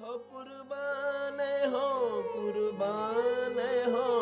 ਹੋ ਕੁਰਬਾਨ ਹੋ ਕੁਰਬਾਨ ਹੋ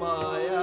ਮਾਇਆ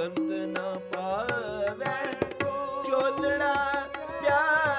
ਕੰਤ ਨਾ ਪਾਵੇ। ਚੋਲਣਾ ਪਿਆਰ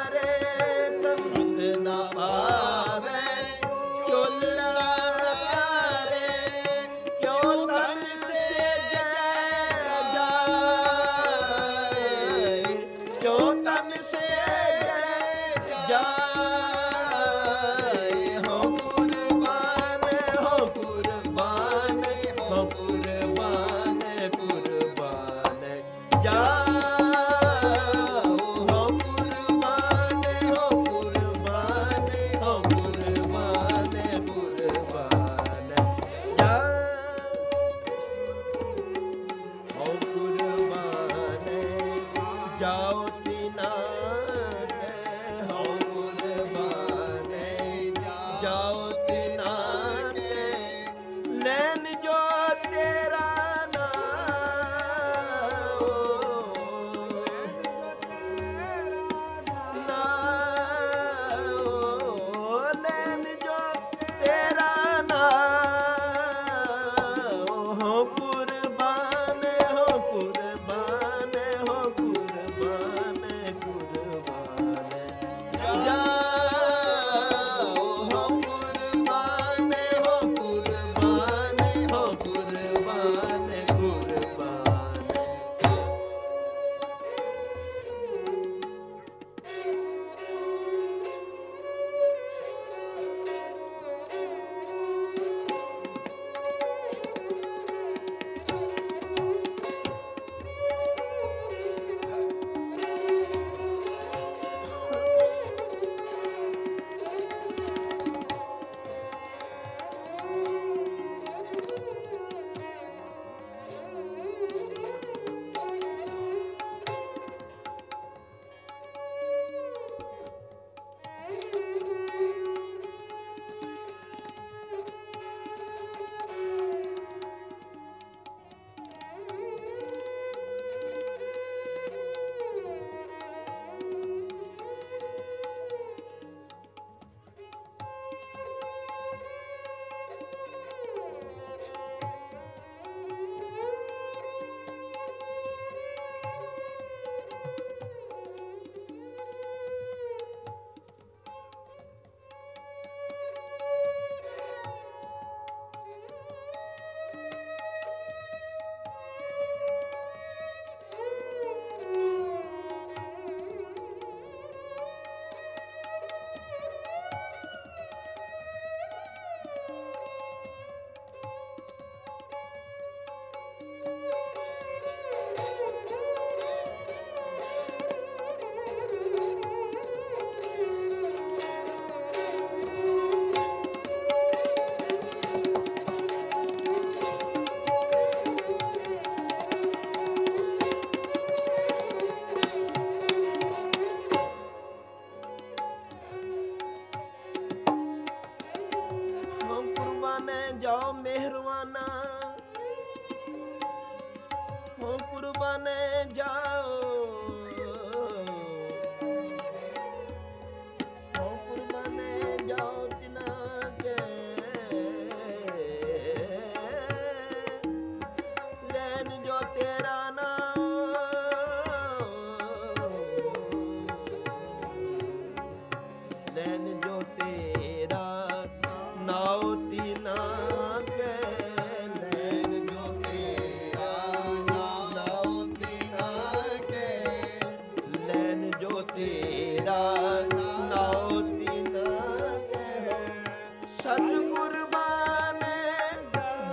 ਸਤਿਗੁਰ ਬਾਣੇ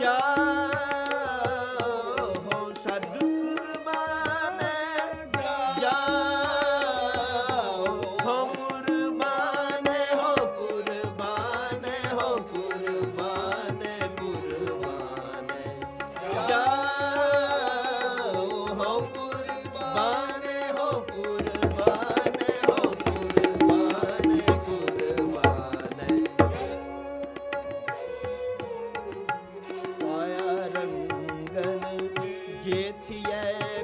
ਜਾ é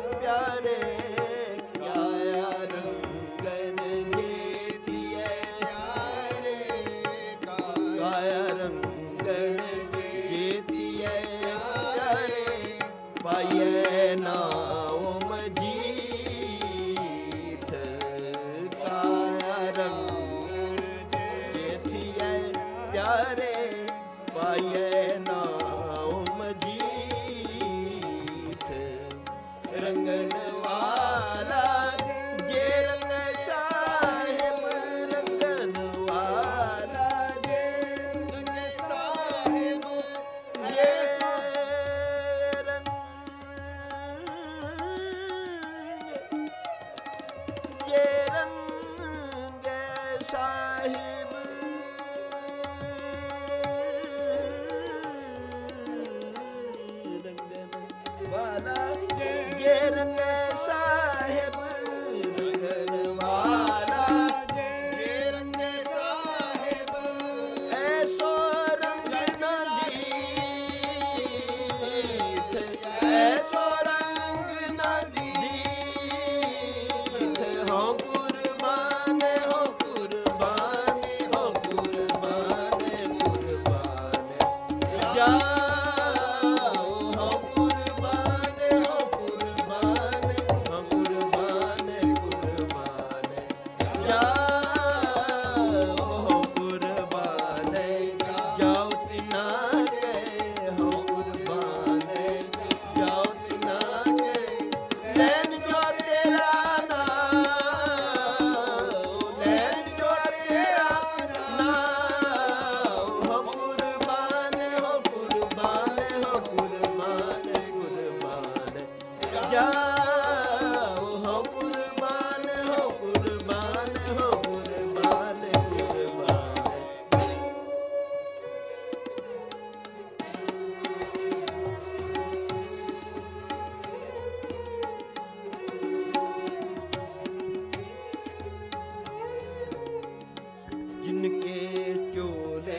ਜਿਨਕੇ ਚੋਲੇ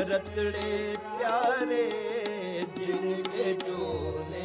ਰਤੜੇ ਪਿਆਰੇ ਜਿਨਕੇ ਚੋਲੇ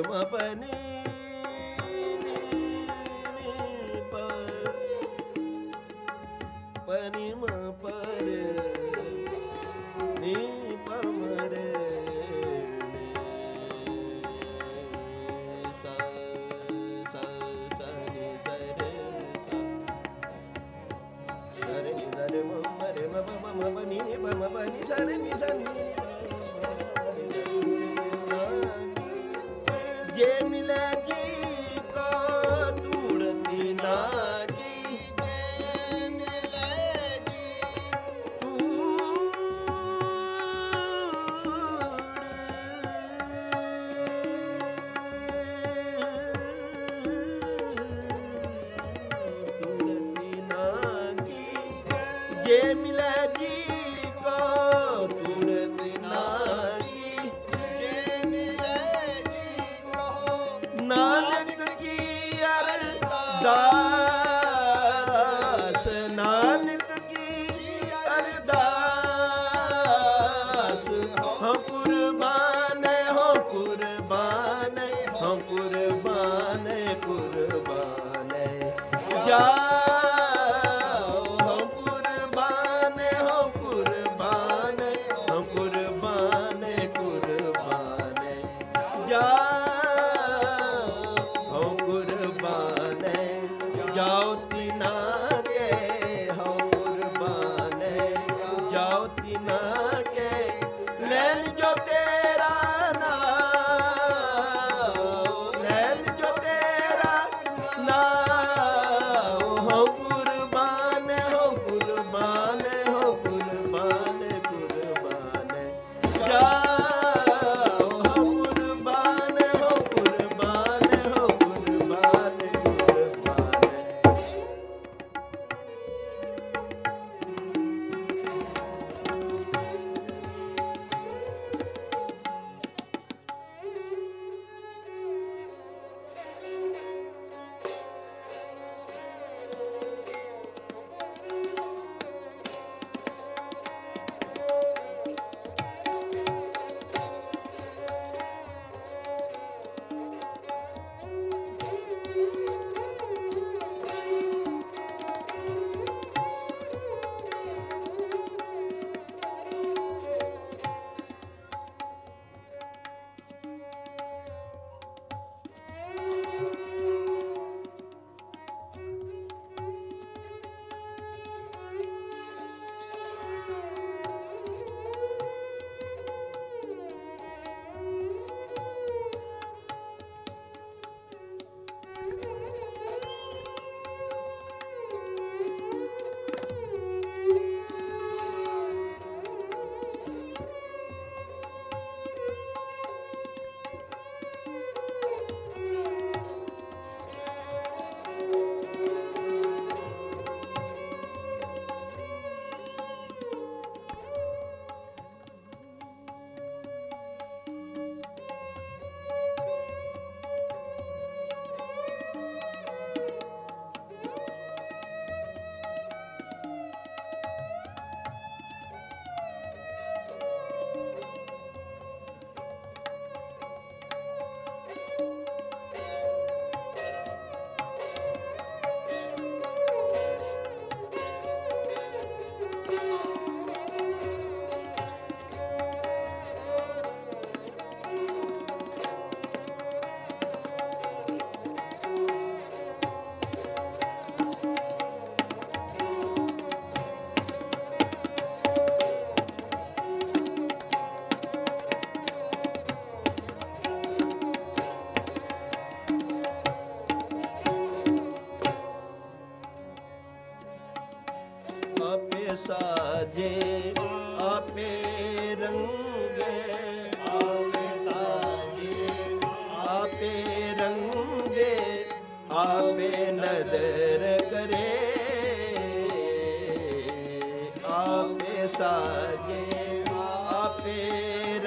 uma panela.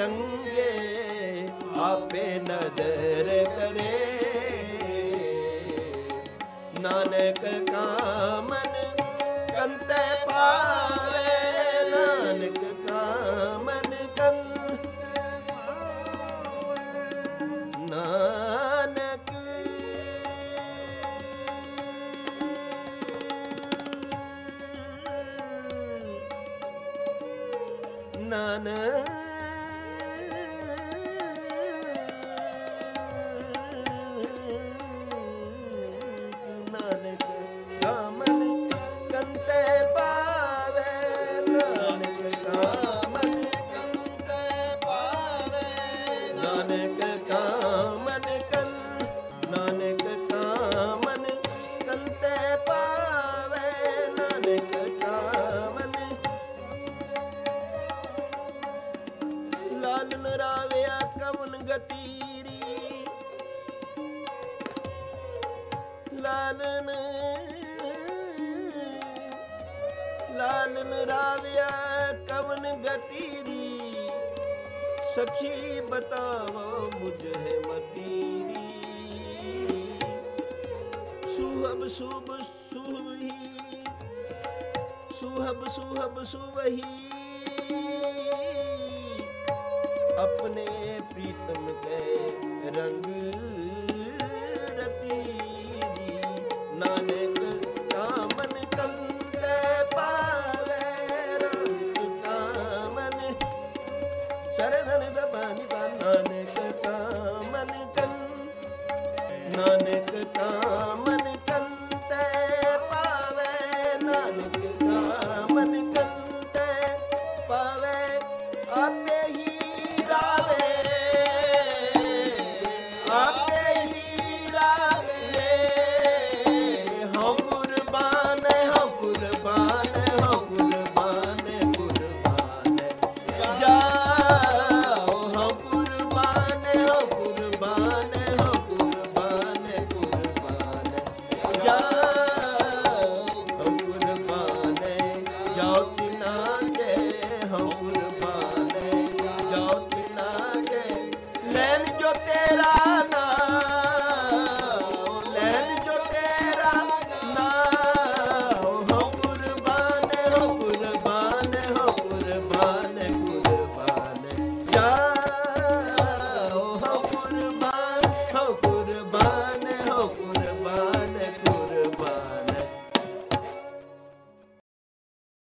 ਰੰਗੇ ਆਪੇ ਨਦਰ ਕਰੇ। ਨਾਨਕ ਕਾਮਨ ਕੰਤੇ ਪਾ ਲਾਲਨ ਰਾਵਿਆ ਕਵਨ ਗਤੀ ਦੀ। ਸਖੀ ਬਤਾਵੋ ਮੁਝੇ ਮਤੀ ਦੀ। ਸੁਹਬ ਸੁਭ ਸੁਹਵੀ ਸੁਹਬ ਸੁਹਬ ਸੁਵਹੀ ਆਪਣੇ ਪ੍ਰੀਤਮ ਕੇ ਰੰਗ ਨਾਨਕ ਕਾ ਨਾਨਕ ਕਾ